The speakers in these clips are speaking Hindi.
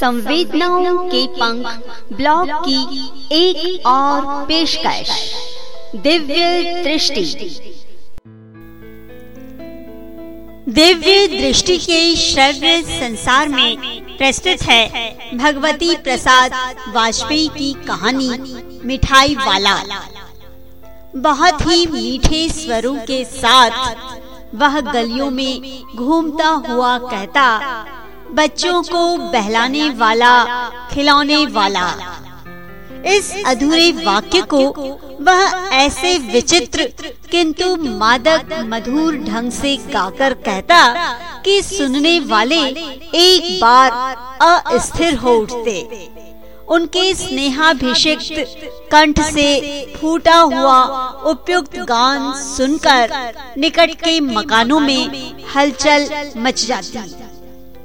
संवेदनाओं के पंख ब्लॉग की एक और पेशकश। दिव्य दृष्टि। दिव्य दृष्टि के श्रव्य संसार में प्रस्तुत है भगवती प्रसाद वाजपेयी की कहानी, मिठाई वाला। बहुत ही मीठे स्वरों के साथ वह गलियों में घूमता हुआ कहता बच्चों को बहलाने वाला, खिलौने वाला। इस अधूरे वाक्य को वह ऐसे विचित्र, किंतु मादक, मधुर ढंग से गाकर कहता कि सुनने वाले एक बार अस्थिर हो उठते। उनके स्नेहाभिषिक्त कंठ से फूटा हुआ उपयुक्त गान सुनकर निकट के मकानों में हलचल मच जाती।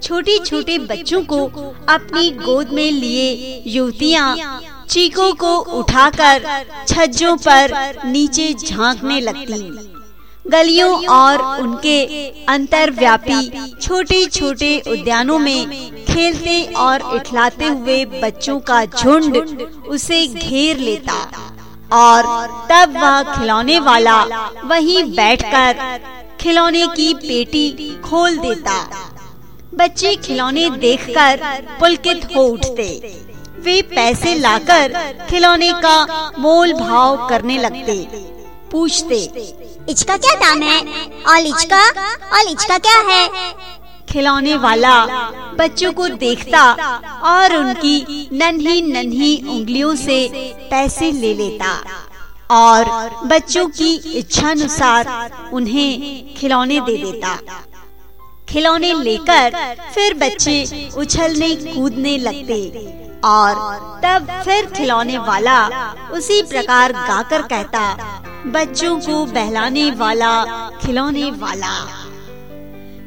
छोटे छोटे बच्चों को अपनी गोद में लिए युवतियाँ चीकों को उठाकर छज्जों पर नीचे झांकने लगती। गलियों और उनके अंतरव्यापी छोटे छोटे उद्यानों में खेलते और इठलाते हुए बच्चों का झुंड उसे घेर लेता। और तब वह खिलौने वाला वहीं बैठकर खिलौने की पेटी खोल देता। बच्चे खिलौने देखकर पुलकित हो उठते। वे पैसे लाकर खिलौने का मोल भाव करने लगते। पूछते, इचका क्या दाम है? और इचका? और इचका क्या है? खिलौने वाला बच्चों को देखता और उनकी नन्ही नन्ही उंगलियों से पैसे ले लेता। और बच्चों की इच्छानुसार उन्हें खिलौने दे देता। खिलौने लेकर फिर बच्चे उछलने, कूदने लगते और तब फिर खिलौने वाला उसी प्रकार गाकर कहता, बच्चों को बहलाने वाला, खिलौने वाला।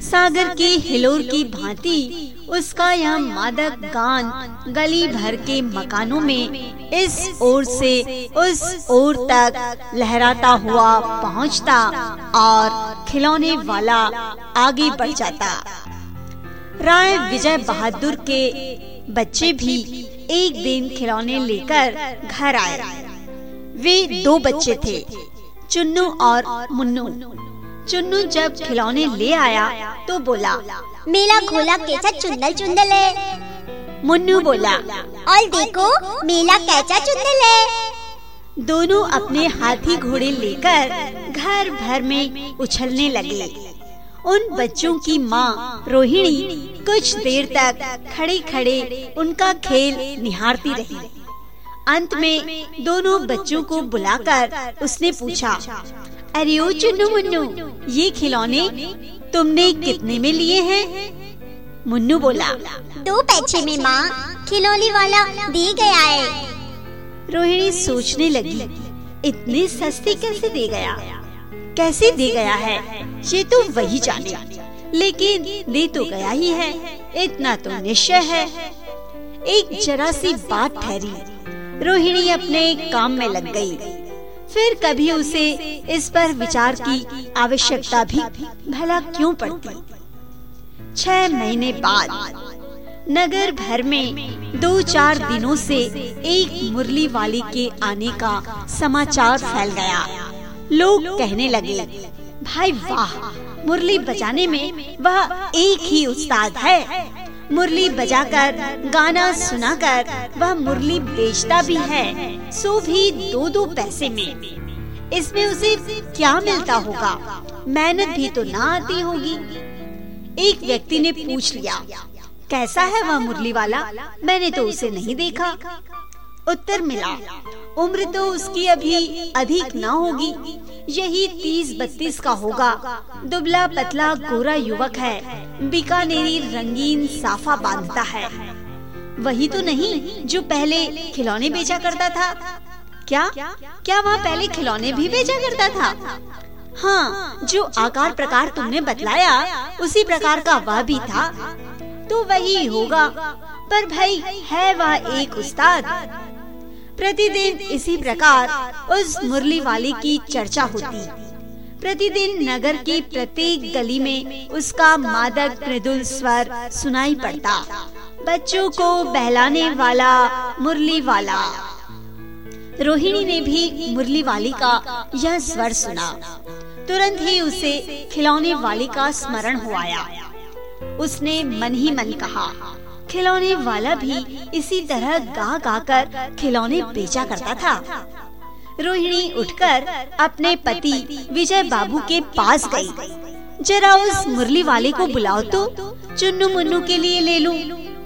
सागर की हिलोर की भांति उसका यह मादक गान गली भर के मकानों में इस ओर से उस ओर तक लहराता हुआ पहुँचता और खिलौने वाला आगे बढ़ जाता। राय विजय बहादुर के बच्चे भी एक दिन खिलौने लेकर घर आए। वे दो बच्चे थे, चुन्नू और मुन्नू। चुन्नू जब खिलौने ले आया तो बोला मेला खोला कैसा चुंदल चुंदल है? मुन्नू बोला और देखो मेला कैसा चुंदल है? दोनों अपने हाथी घोड़े लेकर घर भर में उछलने लगे। उन बच्चों की माँ रोहिणी कुछ देर तक खड़े खड़े उनका खेल निहारती रही। अंत में दोनों बच्चों को बुलाकर उसने पूछा अरे ओ चुन्नू मुन्नू ये खिलौने तुमने कितने में लिए हैं? मुन्नू बोला दो पैसे में माँ खिलौने वाला दे गया है। रोहिणी सोचने लगी इतने सस्ते कैसे दे गया? कैसे दे गया है? ये तो वही जाने लेकिन दे तो गया ही है इतना तो निश्चय है। एक जरा सी बात ठहरी रोहिणी अपने काम में लग गई। फिर कभी उसे इस पर विचार की आवश्यकता भी भला क्यों पड़ती? छह महीने बाद, नगर भर में दो चार दिनों से एक मुरली वाली के आने का समाचार फैल गया। लोग कहने लगे, भाई वाह, मुरली बजाने में वह एक ही उस्ताद है। मुरली बजाकर, गाना सुनाकर, वह मुरली बेचता भी है, सो भी दो दो पैसे में। इसमें उसे क्या मिलता होगा? मेहनत भी तो ना आती होगी। एक व्यक्ति ने पूछ लिया, कैसा है वह मुरली वाला? मैंने तो उसे नहीं देखा। उत्तर मिला, उम्र तो उसकी अभी अधिक ना होगी। यही तीस बत्तीस का होगा। दुबला पतला गोरा युवक है। बीकानेरी रंगीन साफा बांधता है। वही तो नहीं, जो पहले खिलौने बेचा करता था। क्या? क्या वह पहले खिलौने भी बेचा करता था? हाँ जो आकार प्रकार तुमने बतलाया, उसी प्रकार का वह भी था। तो वही होगा। पर भाई, है वह एक उस्ताद। प्रतिदिन इसी प्रकार उस मुरली वाले की चर्चा होती। प्रतिदिन नगर की प्रत्येक गली में उसका मादक मृदुल स्वर सुनाई पड़ता। बच्चों को बहलाने वाला मुरली वाला। रोहिणी ने भी मुरली वाली का यह स्वर सुना। तुरंत ही उसे खिलौने वाली का स्मरण हो आया। उसने मन ही मन कहा खिलौने वाला भी इसी तरह गा गा कर खिलौने बेचा करता था रोहिणी उठकर अपने पति विजय बाबू के पास गई। जरा उस मुरली वाले को बुलाओ तो चुन्नू मुन्नू के लिए ले लूँ।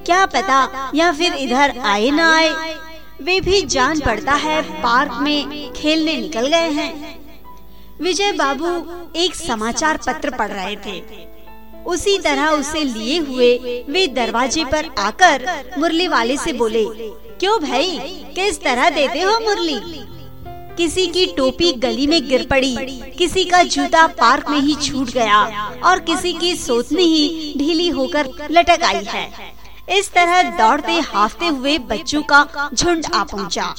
क्या पता या फिर इधर आए ना आए वे भी जान पड़ता है पार्क में खेलने निकल गए हैं विजय बाबू एक समाचार पत्र पढ़ रहे थे उसी तरह उसे लिए हुए वे दरवाजे पर आकर मुरली वाले से बोले, क्यों भाई? किस तरह देते हो मुरली? किसी की टोपी गली में गिर पड़ी, किसी का जूता पार्क में ही छूट गया और किसी की सोतनी ही ढीली होकर लटक आई है। इस तरह दौड़ते हाफते हुए बच्चों का झुंड आ पहुँचा।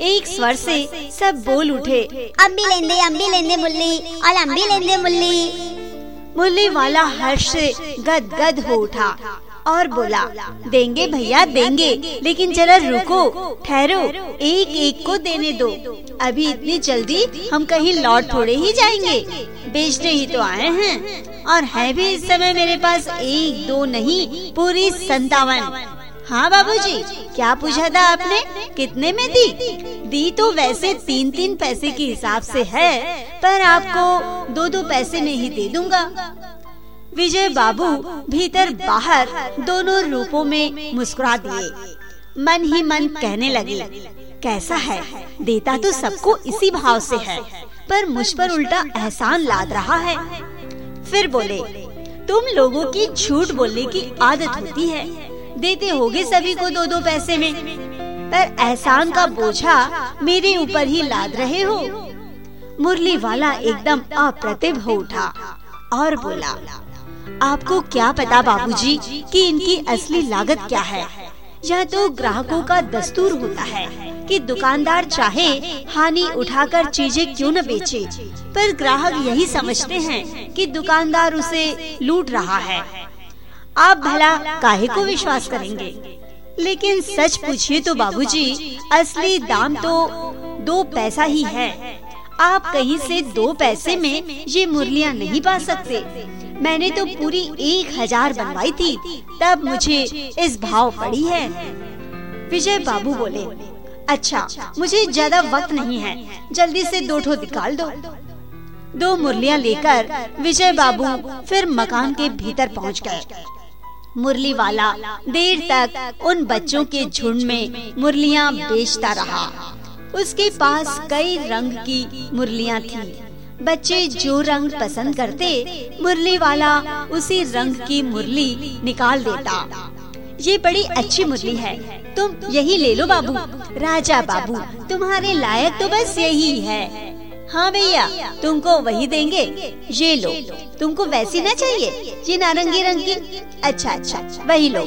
एक स्वर से सब बोल उठे अम्बी लेंदे अम्बी लेंदे मुल्ली और अम्बी लेंदे मुल्ली मुल्ली वाला हर्ष से गद गद हो उठा और बोला, देंगे भैया, देंगे, लेकिन जरा रुको, ठहरो, एक एक को देने दो। अभी इतनी जल्दी हम कहीं लौट थोड़े ही जाएँगे। बेचने ही तो आए हैं। और है भी इस समय मेरे पास एक, दो नहीं, पूरी संतावन। हाँ बाबूजी, क्या पूछा था आपने? कितने में दी? दी तो वैसे तीन तीन पैसे के हिसाब से है पर आपको दो दो पैसे में ही दे दूँगा। विजय बाबू भीतर बाहर दोनों रूपों में मुस्कुरा दिए। मन ही मन कहने लगे कैसा है? देता तो सबको इसी भाव से है पर मुझ पर उल्टा एहसान लाद रहा है। फिर बोले तुम लोगों की झूठ बोलने की आदत होती है। देते होगे सभी को दो दो पैसे में। पर एहसान का बोझा मेरे ऊपर ही लाद रहे हो। मुरली वाला एकदम अप्रतिभ हो उठा और बोला, आपको क्या पता बाबूजी कि इनकी असली लागत क्या है? यह तो ग्राहकों का दस्तूर होता है कि दुकानदार चाहे हानि उठाकर चीज़ें क्यों न बेचे, पर ग्राहक यही समझते हैं कि दुकानदार उसे लूट रहा है। आप भला काहे को विश्वास करेंगे? लेकिन सच पूछिए तो बाबूजी, असली दाम तो दो पैसा ही है। आप कहीं से दो पैसे में ये मुरलियाँ नहीं पा सकते। मैंने तो पूरी एक हज़ार बनवाई थी, तब मुझे इस भाव पड़ी है। विजय बाबू बोले अच्छा मुझे ज़्यादा वक्त नहीं है, जल्दी से दो ठो निकाल दो। दो मुरलियाँ लेकर विजय बाबू फिर मकान के भीतर पहुँच गए। मुरली वाला देर तक उन बच्चों के झुंड में मुरलियाँ बेचता रहा। उसके पास कई रंग की मुरलियाँ थी। बच्चे जो रंग पसंद करते मुरली वाला उसी रंग की मुरली निकाल देता। ये बड़ी अच्छी मुरली है। तुम यही ले लो बाबू। राजा बाबू, तुम्हारे लायक तो बस यही है। हाँ भैया, तुमको वही देंगे। ये लो, तुमको वैसी ना चाहिए, ये नारंगी रंग की अच्छा अच्छा वही लो।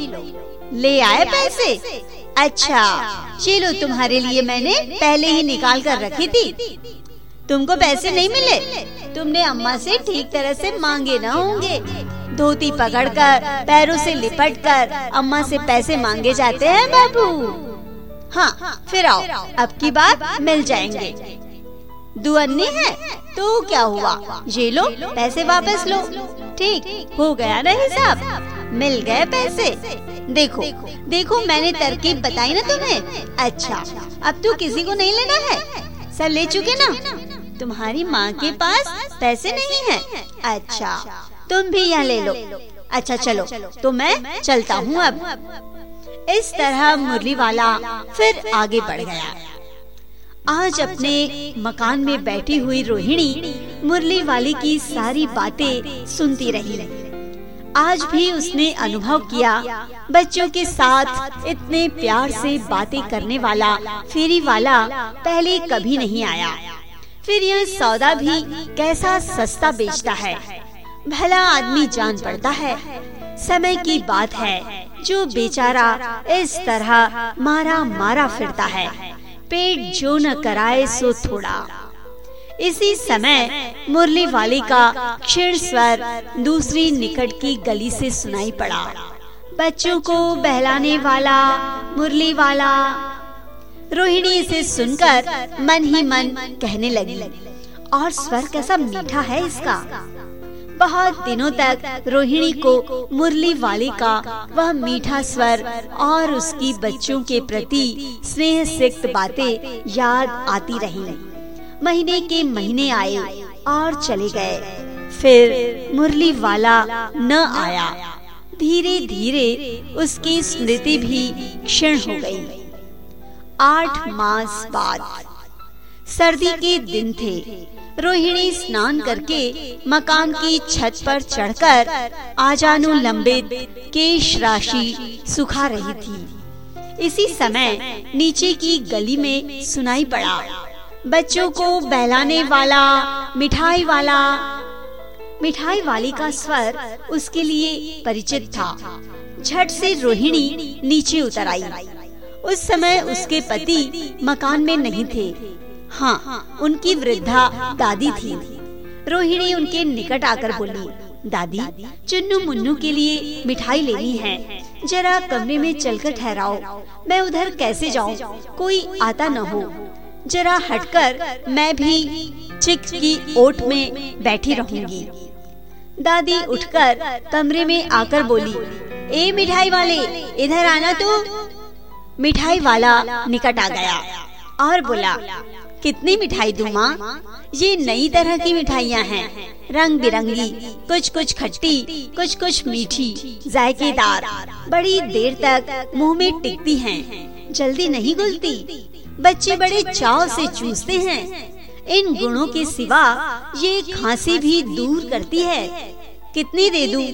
ले आए पैसे? अच्छा ये लो तुम्हारे लिए मैंने पहले ही निकाल कर रखी थी। तुमको पैसे नहीं मिले? तुमने अम्मा से ठीक तरह से मांगे ना होंगे। धोती पकड़कर, पैरों से लिपट कर अम्मा से पैसे मांगे जाते हैं बाबू। हाँ फिर आओ, अब की बार मिल जाएँगे। दुअन्नी है? तो क्या हुआ? ये लो, पैसे वापस लो। ठीक, हो गया ना हिसाब? मिल गए पैसे। देखो देखो, मैंने तरकीब बताई ना तुम्हें। अच्छा अब तो किसी को नहीं लेना है। सब ले चुके ना? तुम्हारी माँ के पास पैसे नहीं है। अच्छा तुम भी यहाँ ले लो। अच्छा चलो तो मैं चलता हूँ अब। इस तरह मुरली वाला फिर आगे बढ़ गया। आज अपने मकान में बैठी हुई रोहिणी मुरली वाली की सारी बातें सुनती रही। आज भी उसने अनुभव किया बच्चों के साथ इतने प्यार से बातें करने वाला फेरी वाला पहले कभी नहीं आया। फिर यह सौदा भी कैसा सस्ता बेचता है। भला आदमी जान पड़ता है। समय की बात है। जो बेचारा इस तरह मारा मारा फिरता है। पेट जो न कराए सो थोड़ा। इसी समय मुरली वाले का क्षीण स्वर दूसरी निकट की गली से सुनाई पड़ा। बच्चों को बहलाने वाला मुरली वाला रोहिणी इसे सुनकर मन ही मन कहने लगी, और स्वर कैसा मीठा है इसका? बहुत दिनों तक रोहिणी को मुरली वाले का वह मीठा स्वर और उसकी बच्चों के प्रति स्नेह सिक्त बातें याद आती रही। महीने के महीने आए और चले गए। फिर मुरली वाला न आया। धीरे धीरे उसकी स्मृति भी क्षीण हो गई। आठ मास बाद सर्दी के दिन थे। रोहिणी स्नान करके मकान की छत पर चढ़कर आजानु लंबित केश राशि सुखा रही थी। इसी समय नीचे की गली में सुनाई पड़ा। बच्चों को बहलाने वाला, मिठाई वाला, मिठाई वाली का स्वर उसके लिए परिचित था। झट से रोहिणी नीचे उतर आई। उस समय उसके पति मकान में नहीं थे। हाँ उनकी वृद्धा दादी थी। रोहिणी उनके निकट आकर बोली, दादी, चुन्नू मुन्नू के लिए मिठाई लेनी है। जरा कमरे में चलकर ठहराओ। मैं उधर कैसे जाऊँ? कोई आता न हो। जरा हटकर मैं भी चिक की ओट में बैठी रहूँगी। दादी उठकर कमरे में आकर बोली, ए मिठाई वाले, इधर आना तो। मिठाई वाला निकट आ गया और बोला कितनी मिठाई दूँ माँ? ये नई तरह की मिठाइयाँ हैं। रंग बिरंगी कुछ कुछ खट्टी कुछ कुछ मीठी जायकेदार। बड़ी देर तक मुँह में टिकती हैं, जल्दी नहीं घुलती। बच्चे बड़े चाव से चूसते हैं। इन गुणों के सिवा ये खांसी भी दूर करती है। कितनी दे दूँ?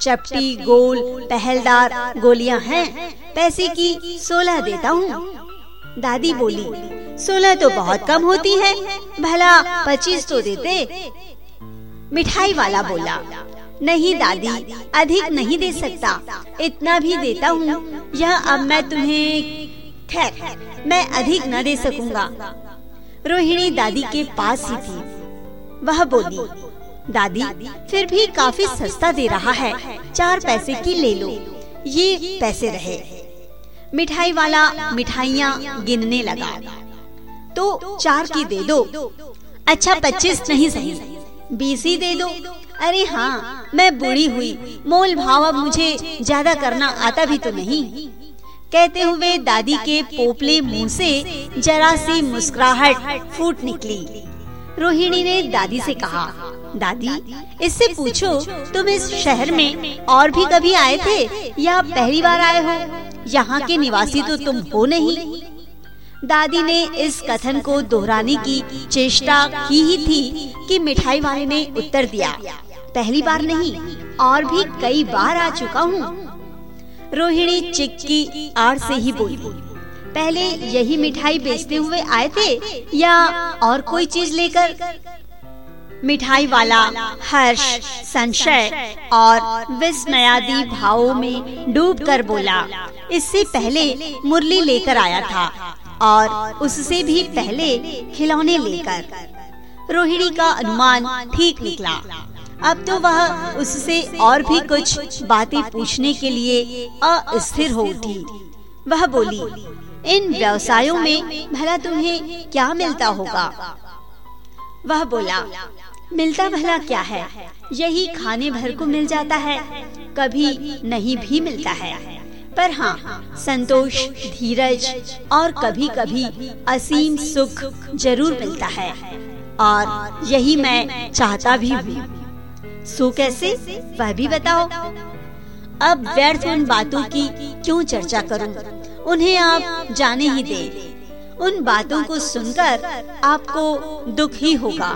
चपटी गोल पहलदार गोलियाँ हैं। पैसे की सोलह देता हूँ। दादी बोली सोलह तो बहुत कम होती है। भला पच्चीस तो देते। मिठाई वाला बोला, नहीं दादी, अधिक नहीं दे सकता। इतना भी देता हूँ। यह अब मैं तुम्हें खैर, मैं अधिक न दे सकूँगा। रोहिणी दादी के पास ही थी। वह बोली, दादी, फिर भी काफ़ी सस्ता दे रहा है। चार पैसे की ले लो। ये पैसे रहे। मिठाई वाला मिठाइया गिनने लगा। तो चार की दे दो। अच्छा पच्चीस नहीं सही। बीस ही दे दो। अरे हाँ मैं बूढ़ी हुई। मोल भाव अब मुझे ज़्यादा करना आता भी तो नहीं। कहते हुए दादी के पोपले मुँह से जरा सी मुस्कुराहट फूट निकली। रोहिणी ने दादी से कहा दादी इससे पूछो तुम इस शहर में और भी कभी आए थे? या पहली बार आए हो? यहाँ के निवासी तो तुम हो नहीं। दादी ने इस कथन को दोहराने की चेष्टा की ही थी कि मिठाई वाले ने उत्तर दिया, पहली बार नहीं, और भी कई बार आ चुका हूँ। रोहिणी चिक्की आड़ से ही बोली, पहले यही मिठाई बेचते हुए आए थे या और कोई चीज़ लेकर? मिठाई वाला हर्ष, संशय और विस्मयादि भावों में डूबकर बोला, इससे पहले मुरली लेकर आया था और उससे भी पहले खिलौने लेकर। रोहिणी का अनुमान ठीक निकला। अब तो वह उससे और भी कुछ बातें पूछने के लिए अस्थिर हो उठी। वह बोली, इन व्यवसायों में भला तुम्हें क्या मिलता होगा? वह बोला, मिलता भला क्या है? यही खाने भर को मिल जाता है, कभी नहीं भी मिलता है। पर हाँ संतोष, धीरज और कभी कभी असीम सुख ज़रूर मिलता है। और यही मैं चाहता भी हूँ। सो कैसे? वह भी बताओ। अब व्यर्थ उन बातों की क्यों चर्चा करूँ? उन्हें आप जाने ही दे। उन बातों को सुनकर आपको दुख ही होगा।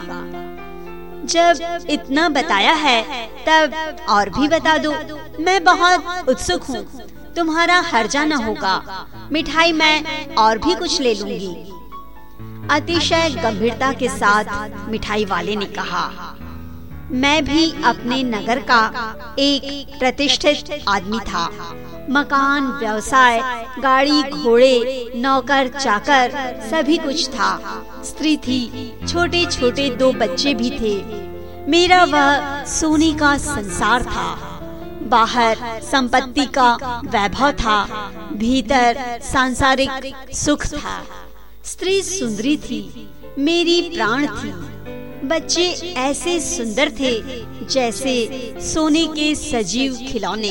जब इतना बताया है, तब और भी बता दो। मैं बहुत उत्सुक हूँ। तुम्हारा हर्जा न होगा। मिठाई मैं और भी कुछ ले लूँगी। अतिशय गंभीरता के साथ मिठाई वाले ने कहा, मैं भी अपने नगर का एक प्रतिष्ठित आदमी था। मकान, व्यवसाय, गाड़ी, घोड़े, नौकर, चाकर, सभी कुछ था। स्त्री थी छोटे छोटे दो बच्चे भी थे। मेरा वह सोने का संसार था। बाहर संपत्ति का वैभव था, भीतर सांसारिक सुख था। स्त्री सुंदरी थी, मेरी प्राण थी। बच्चे ऐसे सुंदर थे जैसे सोने के सजीव खिलौने।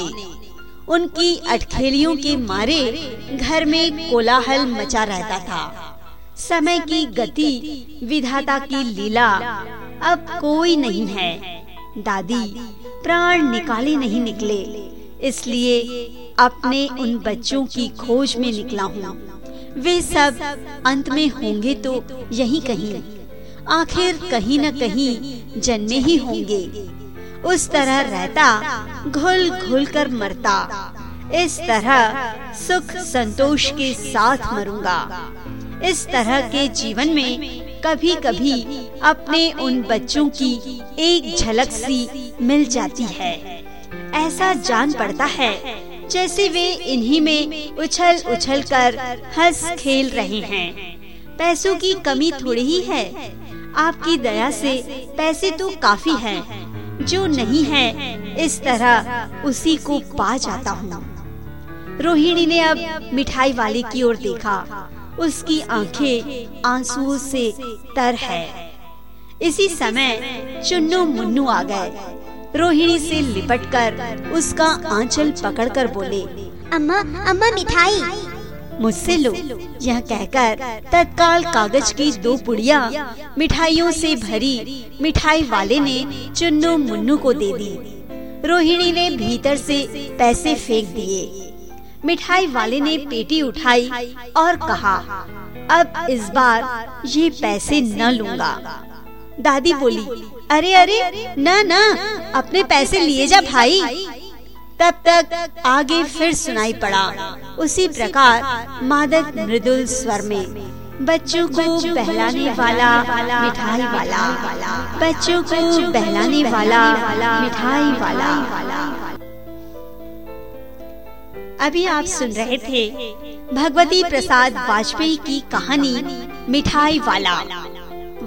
उनकी अटखेलियों के मारे घर में कोलाहल मचा रहता था। समय की गति, विधाता की लीला अब कोई नहीं है। दादी प्राण निकाले नहीं निकले। इसलिए अपने उन बच्चों की खोज में निकला हूँ। वे सब अंत में होंगे तो यही कहीं। आखिर कहीं न कहीं जन्मे ही होंगे। उस तरह रहता, घुल घुल कर मरता। इस तरह सुख संतोष के साथ मरूँगा। इस तरह के जीवन में कभी कभी अपने उन बच्चों की एक झलक सी मिल जाती है। ऐसा जान पड़ता है जैसे वे इन्हीं में उछल उछल कर हंस खेल रहे हैं। पैसों की कमी थोड़ी ही है। आपकी दया से पैसे तो काफ़ी हैं, जो नहीं है इस तरह उसी को पा जाता हूँ। रोहिणी ने अब मिठाई वाले की ओर देखा। उसकी आँखें आंसुओं से तर है। इसी समय चुन्नू मुन्नू आ गए। रोहिणी से लिपटकर उसका आंचल पकड़कर बोले अम्मा अम्मा मिठाई। मुझसे लो। यह कहकर तत्काल कागज़ की दो पुड़िया मिठाइयों से भरी मिठाई वाले ने चुन्नू मुन्नू को दे दी। रोहिणी ने भीतर से पैसे फेंक दिए। मिठाई वाले ने पेटी उठाई और कहा अब इस बार ये पैसे न लूँगा। दादी बोली अरे अरे न न अपने पैसे लिए जा भाई। तब तक आगे फिर सुनाई पड़ा। उसी प्रकार मादक मृदुल स्वर में बच्चों को बहलाने वाला मिठाई वाला बच्चों को बहलाने वाला मिठाई वाला। अभी आप सुन रहे थे भगवती प्रसाद वाजपेयी की कहानी मिठाई वाला।